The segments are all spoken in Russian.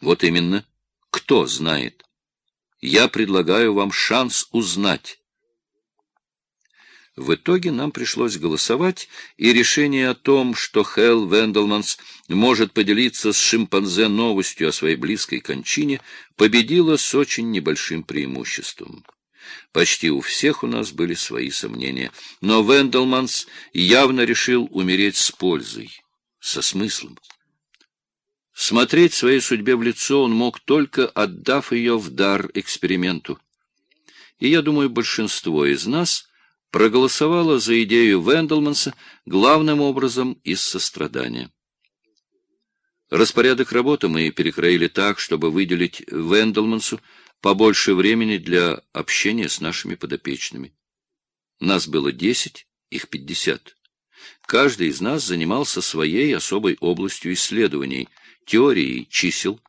Вот именно. Кто знает? Я предлагаю вам шанс узнать. В итоге нам пришлось голосовать, и решение о том, что Хелл Венделманс может поделиться с шимпанзе новостью о своей близкой кончине, победило с очень небольшим преимуществом. Почти у всех у нас были свои сомнения, но Венделманс явно решил умереть с пользой, со смыслом. Смотреть своей судьбе в лицо он мог только отдав ее в дар эксперименту. И я думаю, большинство из нас проголосовало за идею Венделманса главным образом из сострадания. Распорядок работы мы перекроили так, чтобы выделить Венделмансу побольше времени для общения с нашими подопечными. Нас было десять, их пятьдесят. Каждый из нас занимался своей особой областью исследований — теорией чисел,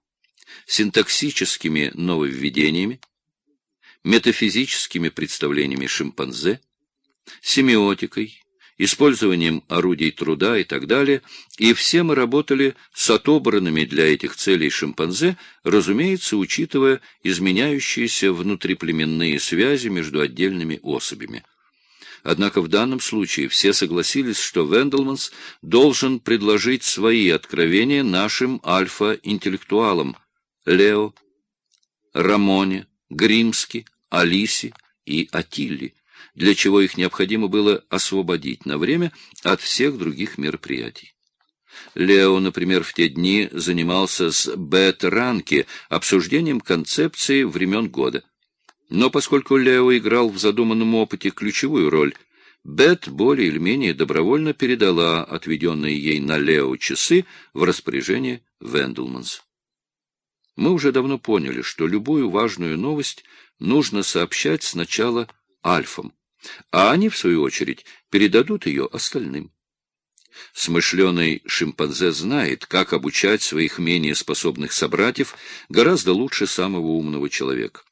синтаксическими нововведениями, метафизическими представлениями шимпанзе, семиотикой, использованием орудий труда и так далее, и все мы работали с отобранными для этих целей шимпанзе, разумеется, учитывая изменяющиеся внутриплеменные связи между отдельными особями. Однако в данном случае все согласились, что Венделманс должен предложить свои откровения нашим альфа-интеллектуалам Лео, Рамоне, Гримски, Алисе и Атилли, для чего их необходимо было освободить на время от всех других мероприятий. Лео, например, в те дни занимался с Бет Ранки обсуждением концепции времен года. Но поскольку Лео играл в задуманном опыте ключевую роль, Бет более или менее добровольно передала отведенные ей на Лео часы в распоряжение Венделманс. Мы уже давно поняли, что любую важную новость нужно сообщать сначала альфам, а они, в свою очередь, передадут ее остальным. Смышленый шимпанзе знает, как обучать своих менее способных собратьев гораздо лучше самого умного человека.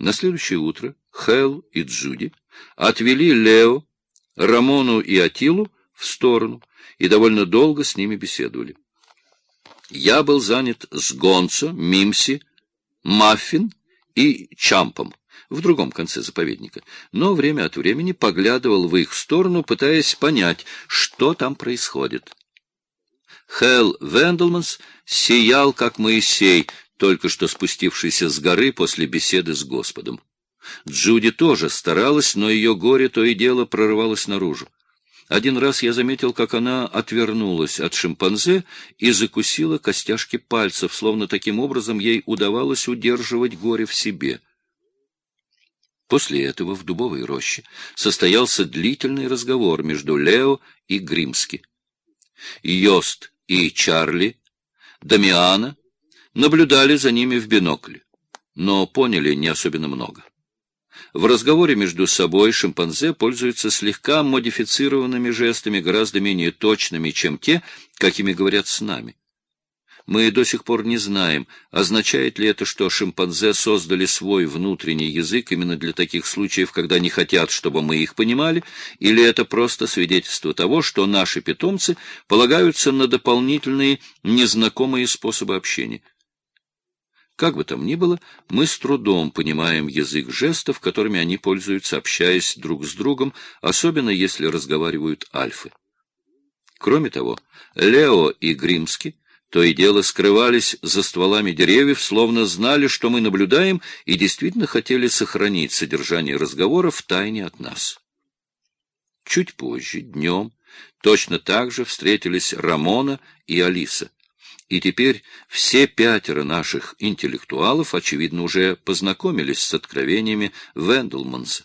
На следующее утро Хэл и Джуди отвели Лео, Рамону и Атилу в сторону и довольно долго с ними беседовали. Я был занят с Гонцо, Мимси, Маффин и Чампом в другом конце заповедника, но время от времени поглядывал в их сторону, пытаясь понять, что там происходит. Хэл Венделманс сиял, как Моисей, только что спустившийся с горы после беседы с Господом. Джуди тоже старалась, но ее горе то и дело прорывалось наружу. Один раз я заметил, как она отвернулась от шимпанзе и закусила костяшки пальцев, словно таким образом ей удавалось удерживать горе в себе. После этого в дубовой роще состоялся длительный разговор между Лео и Гримски. Йост и Чарли, Дамиана наблюдали за ними в бинокль, но поняли не особенно много. В разговоре между собой шимпанзе пользуются слегка модифицированными жестами, гораздо менее точными, чем те, какими говорят с нами. Мы до сих пор не знаем, означает ли это, что шимпанзе создали свой внутренний язык именно для таких случаев, когда не хотят, чтобы мы их понимали, или это просто свидетельство того, что наши питомцы полагаются на дополнительные незнакомые способы общения. Как бы там ни было, мы с трудом понимаем язык жестов, которыми они пользуются, общаясь друг с другом, особенно если разговаривают альфы. Кроме того, Лео и Гримски то и дело скрывались за стволами деревьев, словно знали, что мы наблюдаем, и действительно хотели сохранить содержание разговора в тайне от нас. Чуть позже, днем, точно так же встретились Рамона и Алиса. И теперь все пятеро наших интеллектуалов, очевидно, уже познакомились с откровениями Венделманса.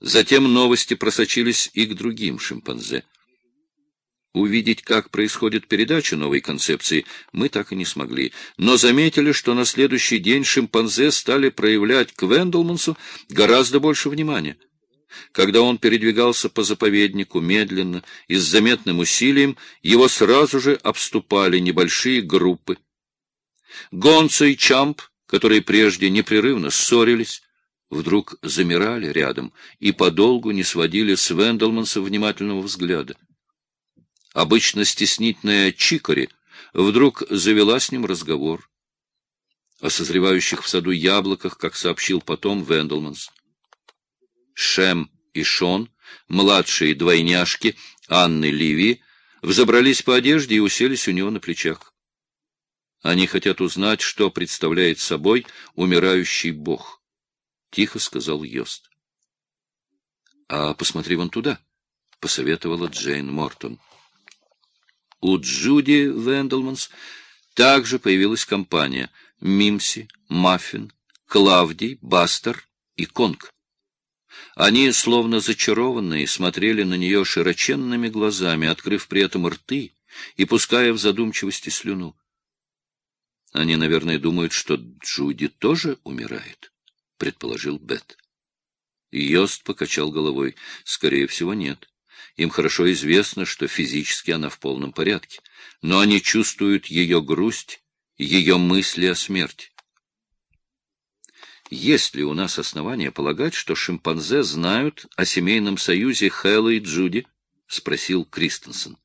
Затем новости просочились и к другим шимпанзе. Увидеть, как происходит передача новой концепции, мы так и не смогли, но заметили, что на следующий день шимпанзе стали проявлять к Венделмансу гораздо больше внимания. Когда он передвигался по заповеднику медленно и с заметным усилием, его сразу же обступали небольшие группы. Гонцо и Чамп, которые прежде непрерывно ссорились, вдруг замирали рядом и подолгу не сводили с Венделманса внимательного взгляда. Обычно стеснительная Чикори вдруг завела с ним разговор о созревающих в саду яблоках, как сообщил потом Венделманс. Шем и Шон, младшие двойняшки Анны Ливи, взобрались по одежде и уселись у него на плечах. Они хотят узнать, что представляет собой умирающий бог, — тихо сказал Йост. — А посмотри вон туда, — посоветовала Джейн Мортон. У Джуди Венделманс также появилась компания — Мимси, Маффин, Клавдий, Бастер и Конг. Они, словно зачарованные, смотрели на нее широченными глазами, открыв при этом рты и пуская в задумчивости слюну. Они, наверное, думают, что Джуди тоже умирает, — предположил Бет. Йост покачал головой. Скорее всего, нет. Им хорошо известно, что физически она в полном порядке, но они чувствуют ее грусть, ее мысли о смерти. Есть ли у нас основания полагать, что шимпанзе знают о семейном союзе Хэлла и Джуди? — спросил Кристенсен.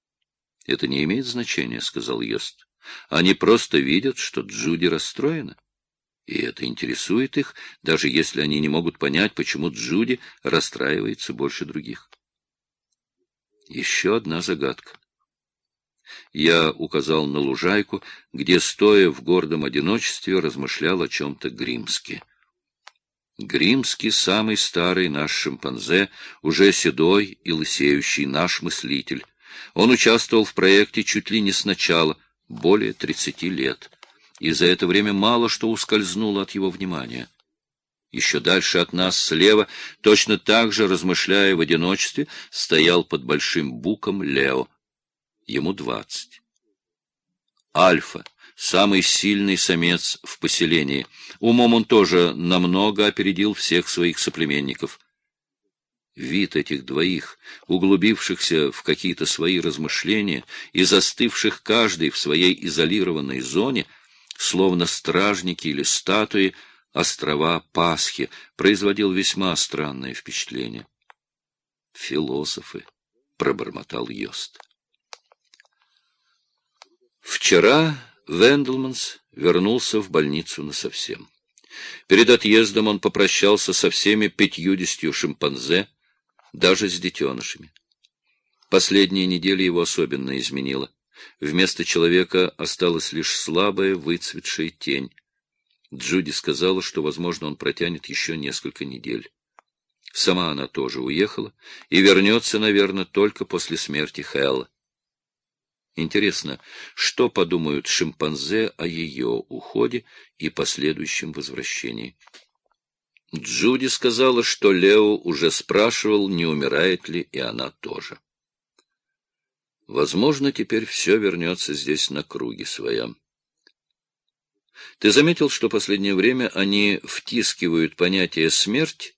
— Это не имеет значения, — сказал Йост. — Они просто видят, что Джуди расстроена. И это интересует их, даже если они не могут понять, почему Джуди расстраивается больше других. Еще одна загадка. Я указал на лужайку, где, стоя в гордом одиночестве, размышлял о чем-то Гримски. Гримский — самый старый наш шимпанзе, уже седой и лысеющий наш мыслитель. Он участвовал в проекте чуть ли не с начала, более тридцати лет, и за это время мало что ускользнуло от его внимания. Еще дальше от нас, слева, точно так же, размышляя в одиночестве, стоял под большим буком Лео — ему двадцать. Альфа — самый сильный самец в поселении. Умом он тоже намного опередил всех своих соплеменников. Вид этих двоих, углубившихся в какие-то свои размышления и застывших каждый в своей изолированной зоне, словно стражники или статуи, острова Пасхи, производил весьма странное впечатление. «Философы», — пробормотал Йост. Вчера Венделманс вернулся в больницу насовсем. Перед отъездом он попрощался со всеми пятьюдесятью шимпанзе, даже с детенышами. Последняя неделя его особенно изменила. Вместо человека осталась лишь слабая, выцветшая тень. Джуди сказала, что, возможно, он протянет еще несколько недель. Сама она тоже уехала и вернется, наверное, только после смерти Хэлла. Интересно, что подумают шимпанзе о ее уходе и последующем возвращении? Джуди сказала, что Лео уже спрашивал, не умирает ли, и она тоже. Возможно, теперь все вернется здесь на круги своя. Ты заметил, что последнее время они втискивают понятие «смерть»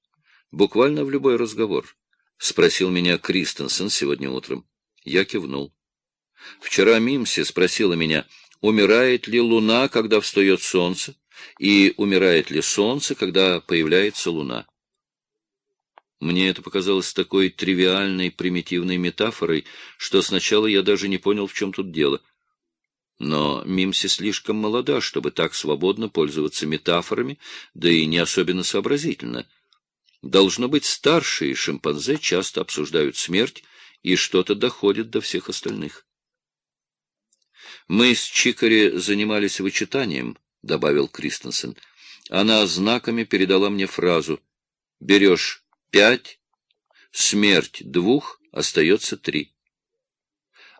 буквально в любой разговор? — спросил меня Кристенсен сегодня утром. Я кивнул. Вчера Мимси спросила меня, умирает ли луна, когда встает солнце, и умирает ли солнце, когда появляется луна. Мне это показалось такой тривиальной, примитивной метафорой, что сначала я даже не понял, в чем тут дело. Но Мимси слишком молода, чтобы так свободно пользоваться метафорами, да и не особенно сообразительно. Должно быть, старшие шимпанзе часто обсуждают смерть, и что-то доходит до всех остальных. Мы с Чикари занимались вычитанием, — добавил Кристенсен. Она знаками передала мне фразу «Берешь пять, смерть двух, остается три».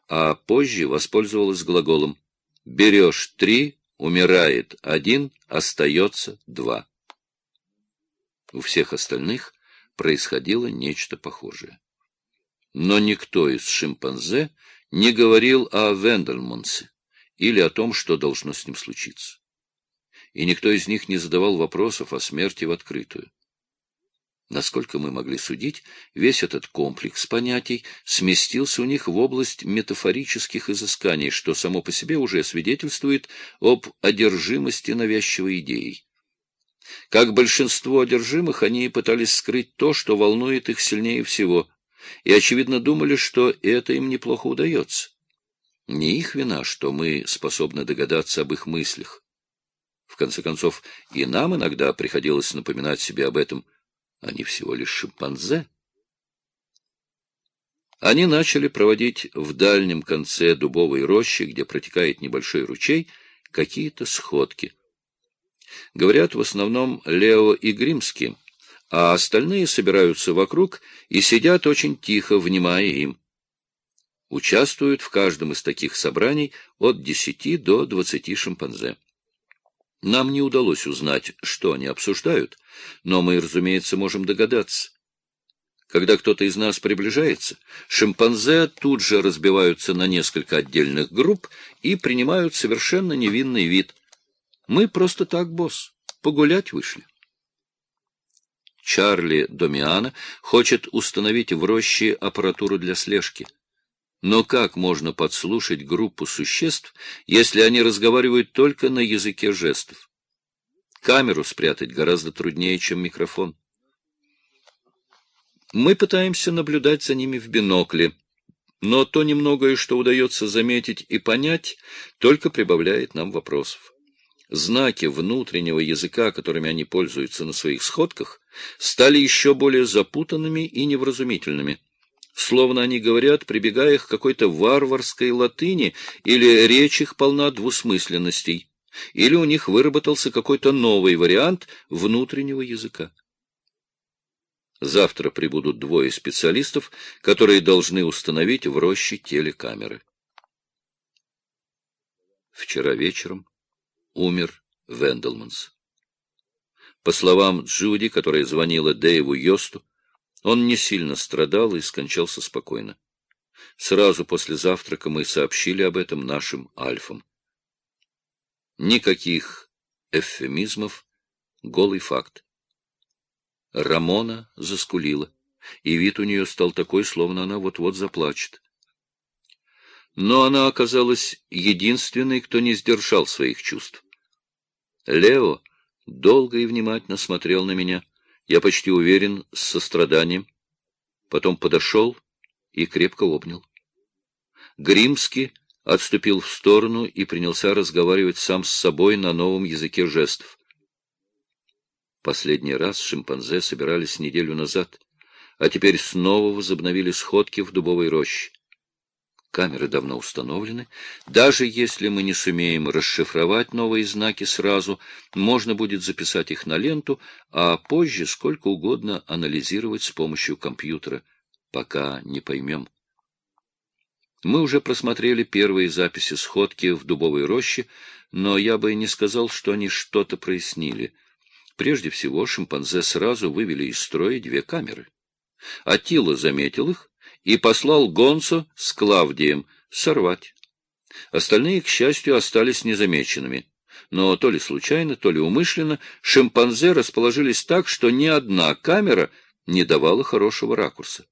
А позже воспользовалась глаголом «Берешь три, умирает один, остается два». У всех остальных происходило нечто похожее. Но никто из шимпанзе не говорил о Вендельмонсе или о том, что должно с ним случиться. И никто из них не задавал вопросов о смерти в открытую. Насколько мы могли судить, весь этот комплекс понятий сместился у них в область метафорических изысканий, что само по себе уже свидетельствует об одержимости навязчивой идеей. Как большинство одержимых, они пытались скрыть то, что волнует их сильнее всего, и, очевидно, думали, что это им неплохо удается. Не их вина, что мы способны догадаться об их мыслях. В конце концов, и нам иногда приходилось напоминать себе об этом. Они всего лишь шимпанзе. Они начали проводить в дальнем конце дубовой рощи, где протекает небольшой ручей, какие-то сходки. Говорят в основном Лео и Гримский, а остальные собираются вокруг и сидят очень тихо, внимая им. Участвуют в каждом из таких собраний от 10 до 20 шимпанзе. Нам не удалось узнать, что они обсуждают, но мы, разумеется, можем догадаться. Когда кто-то из нас приближается, шимпанзе тут же разбиваются на несколько отдельных групп и принимают совершенно невинный вид. Мы просто так, босс, погулять вышли. Чарли Домиана хочет установить в роще аппаратуру для слежки. Но как можно подслушать группу существ, если они разговаривают только на языке жестов? Камеру спрятать гораздо труднее, чем микрофон. Мы пытаемся наблюдать за ними в бинокле, но то немногое, что удается заметить и понять, только прибавляет нам вопросов. Знаки внутреннего языка, которыми они пользуются на своих сходках, стали еще более запутанными и невразумительными. Словно они говорят, прибегая к какой-то варварской латыни, или речь их полна двусмысленностей, или у них выработался какой-то новый вариант внутреннего языка. Завтра прибудут двое специалистов, которые должны установить в роще телекамеры. Вчера вечером умер Венделманс. По словам Джуди, которая звонила Дэйву Йосту, он не сильно страдал и скончался спокойно. Сразу после завтрака мы сообщили об этом нашим альфам. Никаких эвфемизмов, голый факт. Рамона заскулила, и вид у нее стал такой, словно она вот-вот заплачет. Но она оказалась единственной, кто не сдержал своих чувств. Лео долго и внимательно смотрел на меня, я почти уверен, с состраданием. Потом подошел и крепко обнял. Гримский отступил в сторону и принялся разговаривать сам с собой на новом языке жестов. Последний раз шимпанзе собирались неделю назад, а теперь снова возобновили сходки в дубовой роще. Камеры давно установлены. Даже если мы не сумеем расшифровать новые знаки сразу, можно будет записать их на ленту, а позже сколько угодно анализировать с помощью компьютера, пока не поймем. Мы уже просмотрели первые записи сходки в дубовой роще, но я бы не сказал, что они что-то прояснили — Прежде всего, шимпанзе сразу вывели из строя две камеры. Атила заметил их и послал Гонсо с Клавдием сорвать. Остальные, к счастью, остались незамеченными. Но то ли случайно, то ли умышленно шимпанзе расположились так, что ни одна камера не давала хорошего ракурса.